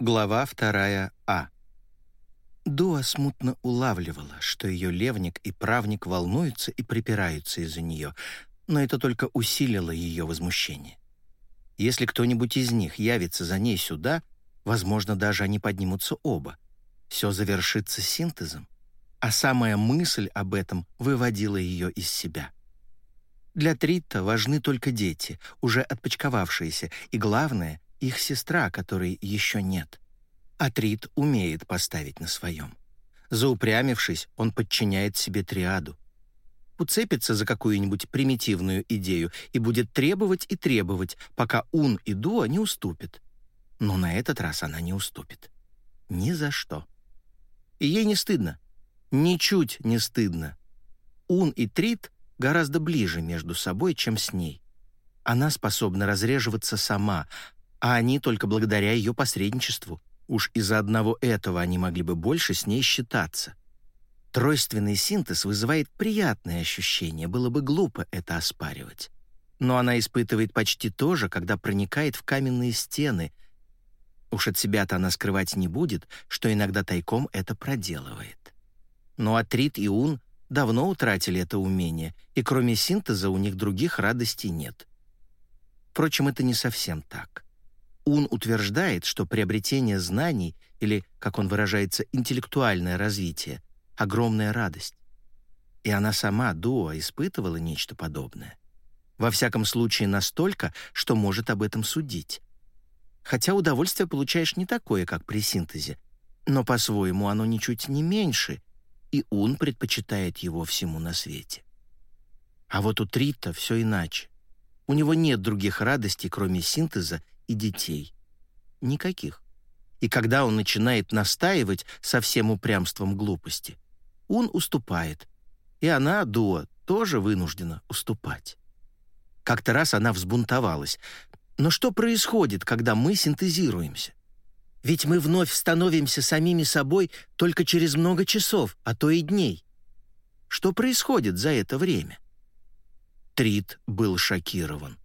Глава вторая А. Дуа смутно улавливала, что ее левник и правник волнуются и припираются из-за нее, но это только усилило ее возмущение. Если кто-нибудь из них явится за ней сюда, возможно, даже они поднимутся оба. Все завершится синтезом, а самая мысль об этом выводила ее из себя. Для Тритта важны только дети, уже отпочковавшиеся, и, главное, их сестра, которой еще нет. А Трит умеет поставить на своем. Заупрямившись, он подчиняет себе триаду. Уцепится за какую-нибудь примитивную идею и будет требовать и требовать, пока Ун и Дуа не уступят. Но на этот раз она не уступит. Ни за что. И ей не стыдно. Ничуть не стыдно. Ун и Трит гораздо ближе между собой, чем с ней. Она способна разреживаться сама, а они только благодаря ее посредничеству. Уж из-за одного этого они могли бы больше с ней считаться. Тройственный синтез вызывает приятное ощущение, было бы глупо это оспаривать. Но она испытывает почти то же, когда проникает в каменные стены. Уж от себя-то она скрывать не будет, что иногда тайком это проделывает. Но Атрит и Ун давно утратили это умение, и кроме синтеза у них других радостей нет. Впрочем, это не совсем так. Ун утверждает, что приобретение знаний, или, как он выражается, интеллектуальное развитие, огромная радость. И она сама, Дуа, испытывала нечто подобное. Во всяком случае, настолько, что может об этом судить. Хотя удовольствие получаешь не такое, как при синтезе, но по-своему оно ничуть не меньше, и Ун предпочитает его всему на свете. А вот у Трита все иначе. У него нет других радостей, кроме синтеза и детей. Никаких. И когда он начинает настаивать со всем упрямством глупости, Ун уступает. И она, Дуа, тоже вынуждена уступать. Как-то раз она взбунтовалась. Но что происходит, когда мы синтезируемся? Ведь мы вновь становимся самими собой только через много часов, а то и дней. Что происходит за это время? Трит был шокирован.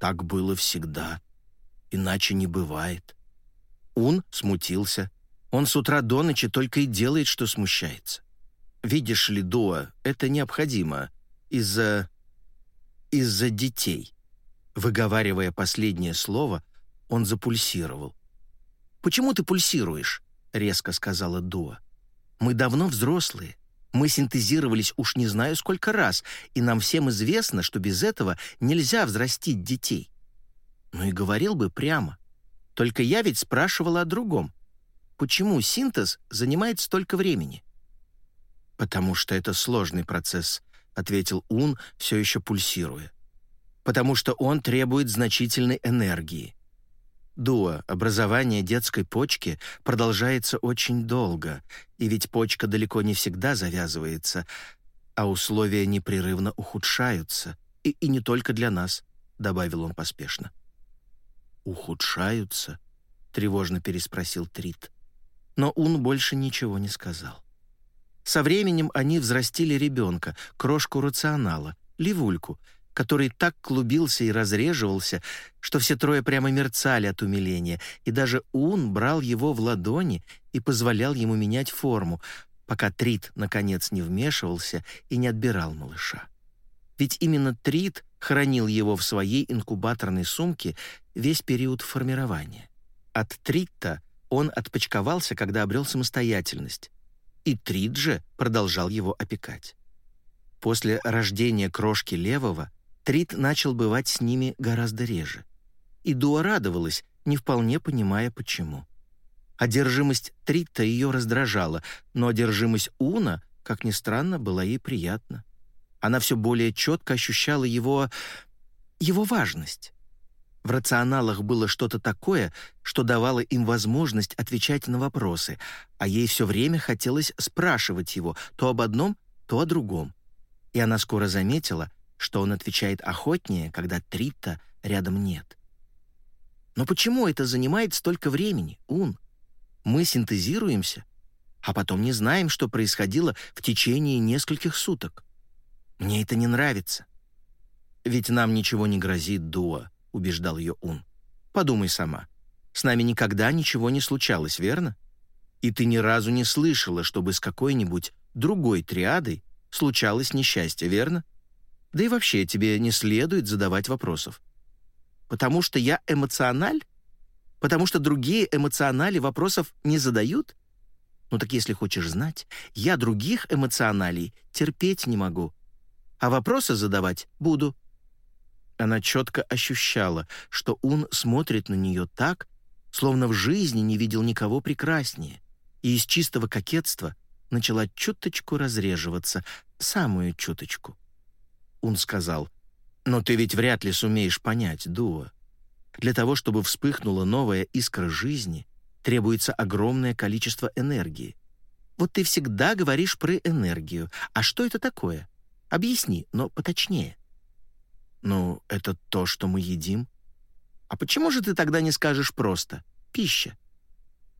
Так было всегда. Иначе не бывает. Ун смутился. Он с утра до ночи только и делает, что смущается. Видишь ли, Дуа, это необходимо из-за... из-за детей. Выговаривая последнее слово, он запульсировал. «Почему ты пульсируешь?» — резко сказала Дуа. «Мы давно взрослые. Мы синтезировались уж не знаю сколько раз, и нам всем известно, что без этого нельзя взрастить детей. Ну и говорил бы прямо. Только я ведь спрашивала о другом. Почему синтез занимает столько времени?» «Потому что это сложный процесс», — ответил Ун, все еще пульсируя. «Потому что он требует значительной энергии. Дуа, образование детской почки продолжается очень долго, и ведь почка далеко не всегда завязывается, а условия непрерывно ухудшаются, и, и не только для нас», — добавил он поспешно. «Ухудшаются?» — тревожно переспросил Трит. Но Ун больше ничего не сказал. Со временем они взрастили ребенка, крошку рационала, Ливульку, который так клубился и разреживался, что все трое прямо мерцали от умиления, и даже Ун брал его в ладони и позволял ему менять форму, пока Трит, наконец, не вмешивался и не отбирал малыша. Ведь именно Трит хранил его в своей инкубаторной сумке весь период формирования. От Тритта он отпочковался, когда обрел самостоятельность, и Трит же продолжал его опекать. После рождения крошки левого Трит начал бывать с ними гораздо реже. И Дуа радовалась, не вполне понимая, почему. Одержимость Трита ее раздражала, но одержимость Уна, как ни странно, была ей приятна. Она все более четко ощущала его... его важность. В рационалах было что-то такое, что давало им возможность отвечать на вопросы, а ей все время хотелось спрашивать его то об одном, то о другом. И она скоро заметила — что он отвечает охотнее, когда Трита рядом нет. Но почему это занимает столько времени, Ун? Мы синтезируемся, а потом не знаем, что происходило в течение нескольких суток. Мне это не нравится. Ведь нам ничего не грозит, Дуа, убеждал ее Ун. Подумай сама. С нами никогда ничего не случалось, верно? И ты ни разу не слышала, чтобы с какой-нибудь другой триадой случалось несчастье, верно? Да и вообще тебе не следует задавать вопросов. Потому что я эмоциональ? Потому что другие эмоционали вопросов не задают? Ну так если хочешь знать, я других эмоционалей терпеть не могу. А вопросы задавать буду. Она четко ощущала, что он смотрит на нее так, словно в жизни не видел никого прекраснее, и из чистого кокетства начала чуточку разреживаться, самую чуточку. Он сказал, «Но ты ведь вряд ли сумеешь понять, Дуа. Для того, чтобы вспыхнула новая искра жизни, требуется огромное количество энергии. Вот ты всегда говоришь про энергию. А что это такое? Объясни, но поточнее». «Ну, это то, что мы едим». «А почему же ты тогда не скажешь просто «пища»?»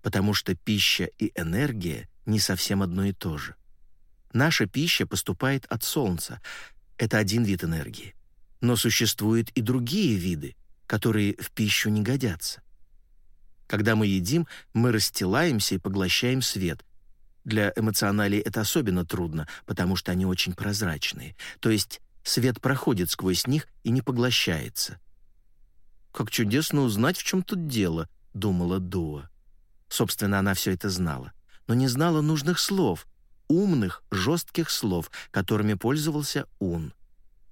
«Потому что пища и энергия не совсем одно и то же. Наша пища поступает от Солнца. Это один вид энергии. Но существуют и другие виды, которые в пищу не годятся. Когда мы едим, мы расстилаемся и поглощаем свет. Для эмоционалей это особенно трудно, потому что они очень прозрачные. То есть свет проходит сквозь них и не поглощается. «Как чудесно узнать, в чем тут дело», — думала Дуа. Собственно, она все это знала, но не знала нужных слов, умных, жестких слов, которыми пользовался Ун.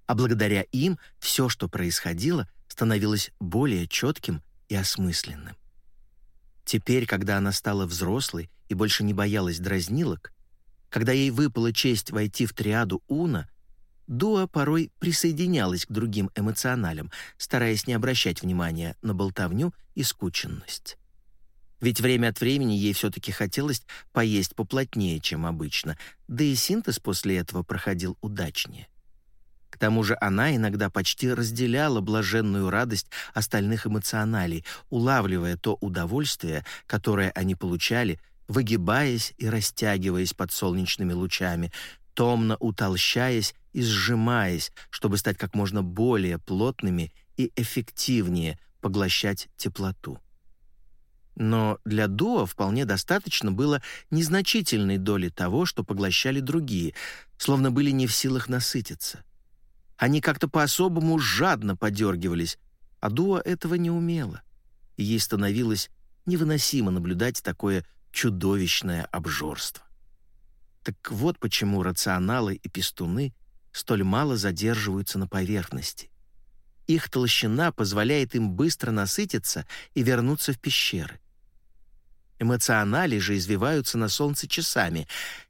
А благодаря им все, что происходило, становилось более четким и осмысленным. Теперь, когда она стала взрослой и больше не боялась дразнилок, когда ей выпала честь войти в триаду Уна, Дуа порой присоединялась к другим эмоционалям, стараясь не обращать внимания на болтовню и скученность. Ведь время от времени ей все-таки хотелось поесть поплотнее, чем обычно, да и синтез после этого проходил удачнее. Тому же она иногда почти разделяла блаженную радость остальных эмоционалей, улавливая то удовольствие, которое они получали, выгибаясь и растягиваясь под солнечными лучами, томно утолщаясь и сжимаясь, чтобы стать как можно более плотными и эффективнее поглощать теплоту. Но для Дуа вполне достаточно было незначительной доли того, что поглощали другие, словно были не в силах насытиться. Они как-то по-особому жадно подергивались, а Дуа этого не умела, и ей становилось невыносимо наблюдать такое чудовищное обжорство. Так вот почему рационалы и пестуны столь мало задерживаются на поверхности. Их толщина позволяет им быстро насытиться и вернуться в пещеры. Эмоционали же извиваются на солнце часами,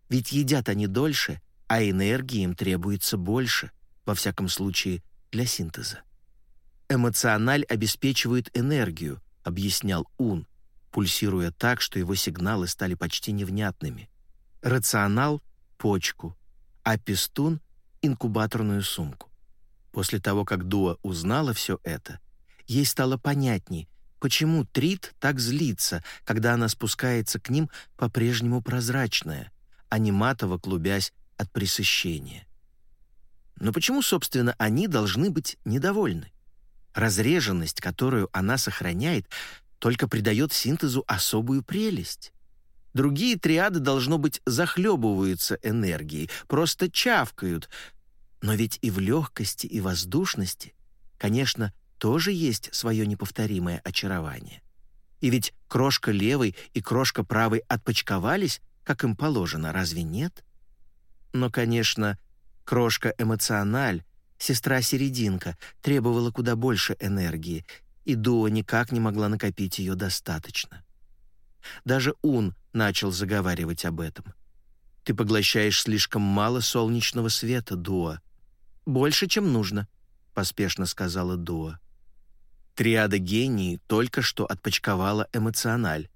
ведь едят они дольше, а энергии им требуется больше, во всяком случае для синтеза. Эмоциональ обеспечивает энергию, объяснял Ун, пульсируя так, что его сигналы стали почти невнятными рационал — почку, а пестун — инкубаторную сумку. После того, как Дуа узнала все это, ей стало понятней, почему Трит так злится, когда она спускается к ним по-прежнему прозрачная, а не матово клубясь от пресыщения. Но почему, собственно, они должны быть недовольны? Разреженность, которую она сохраняет, только придает синтезу особую прелесть. Другие триады, должно быть, захлебываются энергией, просто чавкают. Но ведь и в легкости, и воздушности, конечно, тоже есть свое неповторимое очарование. И ведь крошка левой и крошка правой отпочковались, как им положено, разве нет? Но, конечно, крошка эмоциональ, сестра-серединка, требовала куда больше энергии, и Дуа никак не могла накопить ее достаточно. Даже Ун начал заговаривать об этом. «Ты поглощаешь слишком мало солнечного света, Дуа». «Больше, чем нужно», — поспешно сказала Дуа. Триада гении только что отпочковала эмоциональ.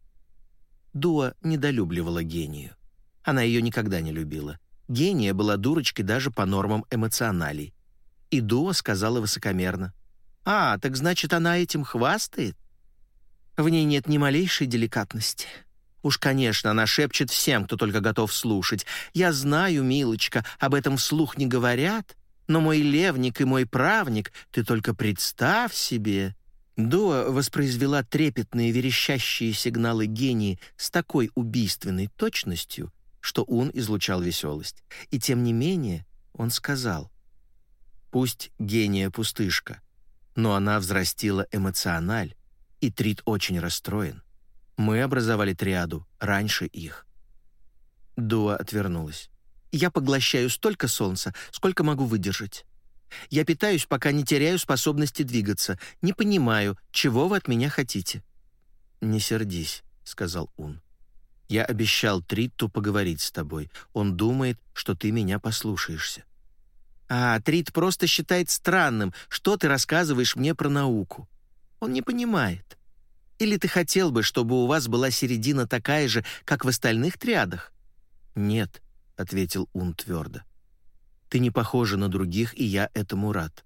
Дуа недолюбливала гению. Она ее никогда не любила. Гения была дурочкой даже по нормам эмоционалей. И Дуа сказала высокомерно. «А, так значит, она этим хвастает?» В ней нет ни малейшей деликатности. Уж, конечно, она шепчет всем, кто только готов слушать. «Я знаю, милочка, об этом вслух не говорят, но мой левник и мой правник, ты только представь себе...» Дуа воспроизвела трепетные верещащие сигналы гении с такой убийственной точностью, что он излучал веселость. И тем не менее он сказал, «Пусть гения пустышка, но она взрастила эмоциональ, и Трит очень расстроен. Мы образовали триаду раньше их». Дуа отвернулась. «Я поглощаю столько солнца, сколько могу выдержать. Я питаюсь, пока не теряю способности двигаться. Не понимаю, чего вы от меня хотите». «Не сердись», — сказал он. «Я обещал Тритту поговорить с тобой. Он думает, что ты меня послушаешься». «А, Трит просто считает странным, что ты рассказываешь мне про науку. Он не понимает. Или ты хотел бы, чтобы у вас была середина такая же, как в остальных триадах?» «Нет», — ответил Ун твердо. Ты не похожа на других, и я этому рад.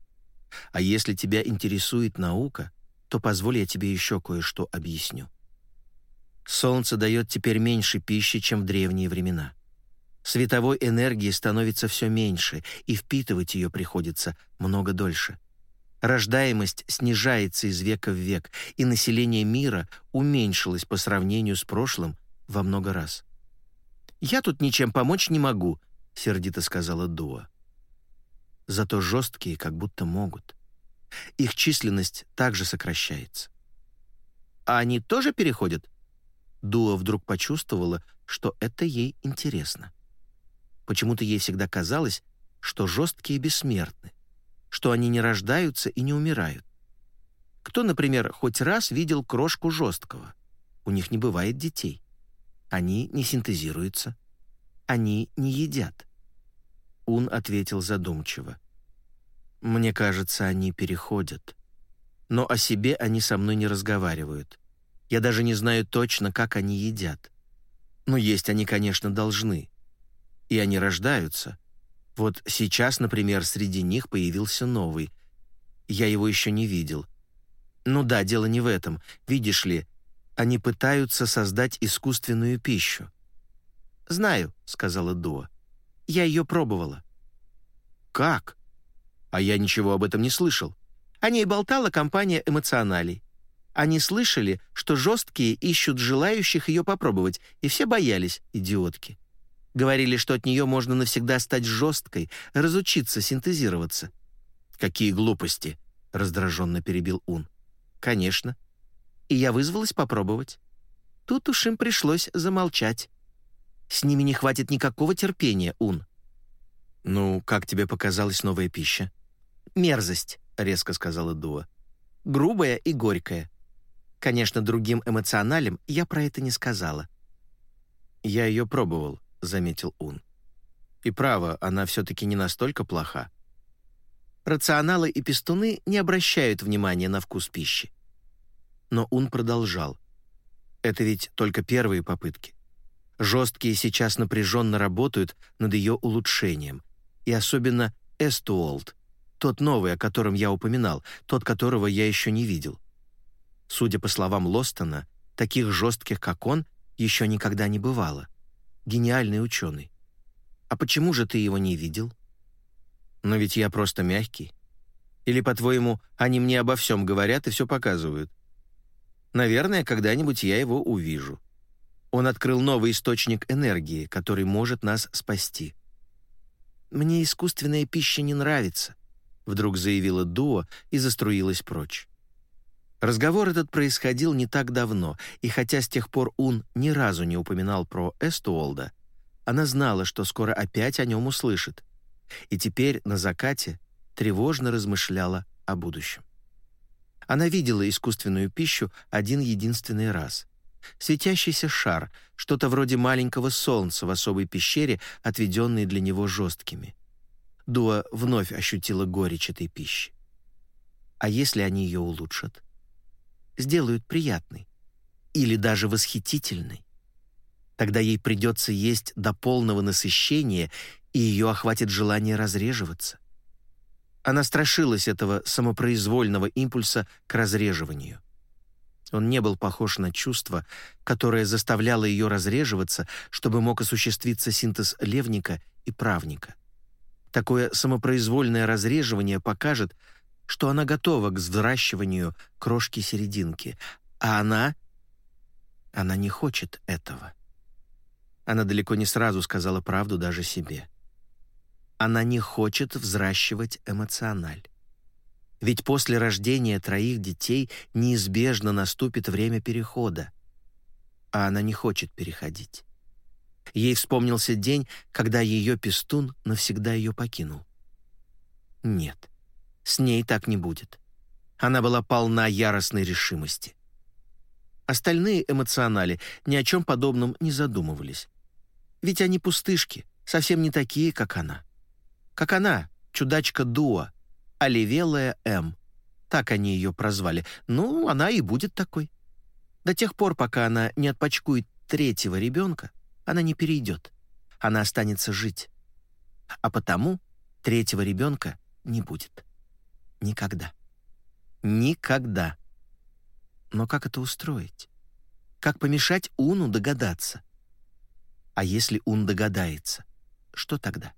А если тебя интересует наука, то позволь я тебе еще кое-что объясню. Солнце дает теперь меньше пищи, чем в древние времена. Световой энергии становится все меньше, и впитывать ее приходится много дольше. Рождаемость снижается из века в век, и население мира уменьшилось по сравнению с прошлым во много раз. «Я тут ничем помочь не могу», — сердито сказала Дуа зато жесткие как будто могут. Их численность также сокращается. А они тоже переходят? Дуа вдруг почувствовала, что это ей интересно. Почему-то ей всегда казалось, что жесткие бессмертны, что они не рождаются и не умирают. Кто, например, хоть раз видел крошку жесткого? У них не бывает детей. Они не синтезируются. Они не едят. Ун ответил задумчиво. «Мне кажется, они переходят. Но о себе они со мной не разговаривают. Я даже не знаю точно, как они едят. Но есть они, конечно, должны. И они рождаются. Вот сейчас, например, среди них появился новый. Я его еще не видел. Ну да, дело не в этом. Видишь ли, они пытаются создать искусственную пищу. «Знаю», — сказала Дуа. Я ее пробовала». «Как?» «А я ничего об этом не слышал». О ней болтала компания эмоционалей. Они слышали, что жесткие ищут желающих ее попробовать, и все боялись, идиотки. Говорили, что от нее можно навсегда стать жесткой, разучиться синтезироваться. «Какие глупости!» — раздраженно перебил Ун. «Конечно. И я вызвалась попробовать. Тут уж им пришлось замолчать. С ними не хватит никакого терпения, Ун». «Ну, как тебе показалась новая пища?» «Мерзость», — резко сказала Дуа. «Грубая и горькая. Конечно, другим эмоционалям я про это не сказала». «Я ее пробовал», — заметил Ун. «И право, она все-таки не настолько плоха». Рационалы и пестуны не обращают внимания на вкус пищи. Но Ун продолжал. «Это ведь только первые попытки. Жесткие сейчас напряженно работают над ее улучшением. И особенно Эстуолд, тот новый, о котором я упоминал, тот, которого я еще не видел. Судя по словам Лостона, таких жестких, как он, еще никогда не бывало. Гениальный ученый. А почему же ты его не видел? Но ведь я просто мягкий. Или, по-твоему, они мне обо всем говорят и все показывают? Наверное, когда-нибудь я его увижу. Он открыл новый источник энергии, который может нас спасти. «Мне искусственная пища не нравится», — вдруг заявила Дуо и заструилась прочь. Разговор этот происходил не так давно, и хотя с тех пор Ун ни разу не упоминал про Эстуолда, она знала, что скоро опять о нем услышит, и теперь на закате тревожно размышляла о будущем. Она видела искусственную пищу один единственный раз — Светящийся шар, что-то вроде маленького солнца в особой пещере, отведенной для него жесткими. Дуа вновь ощутила горечь этой пищи. А если они ее улучшат? Сделают приятной. Или даже восхитительной. Тогда ей придется есть до полного насыщения, и ее охватит желание разреживаться. Она страшилась этого самопроизвольного импульса к разреживанию. Он не был похож на чувство, которое заставляло ее разреживаться, чтобы мог осуществиться синтез левника и правника. Такое самопроизвольное разреживание покажет, что она готова к взращиванию крошки-серединки, а она... Она не хочет этого. Она далеко не сразу сказала правду даже себе. Она не хочет взращивать эмоциональ. Ведь после рождения троих детей неизбежно наступит время перехода. А она не хочет переходить. Ей вспомнился день, когда ее пестун навсегда ее покинул. Нет, с ней так не будет. Она была полна яростной решимости. Остальные эмоционали ни о чем подобном не задумывались. Ведь они пустышки, совсем не такие, как она. Как она, чудачка Дуа, Оливелая М. Так они ее прозвали. Ну, она и будет такой. До тех пор, пока она не отпочкует третьего ребенка, она не перейдет. Она останется жить. А потому третьего ребенка не будет. Никогда. Никогда. Но как это устроить? Как помешать Уну догадаться? А если Ун догадается, что тогда?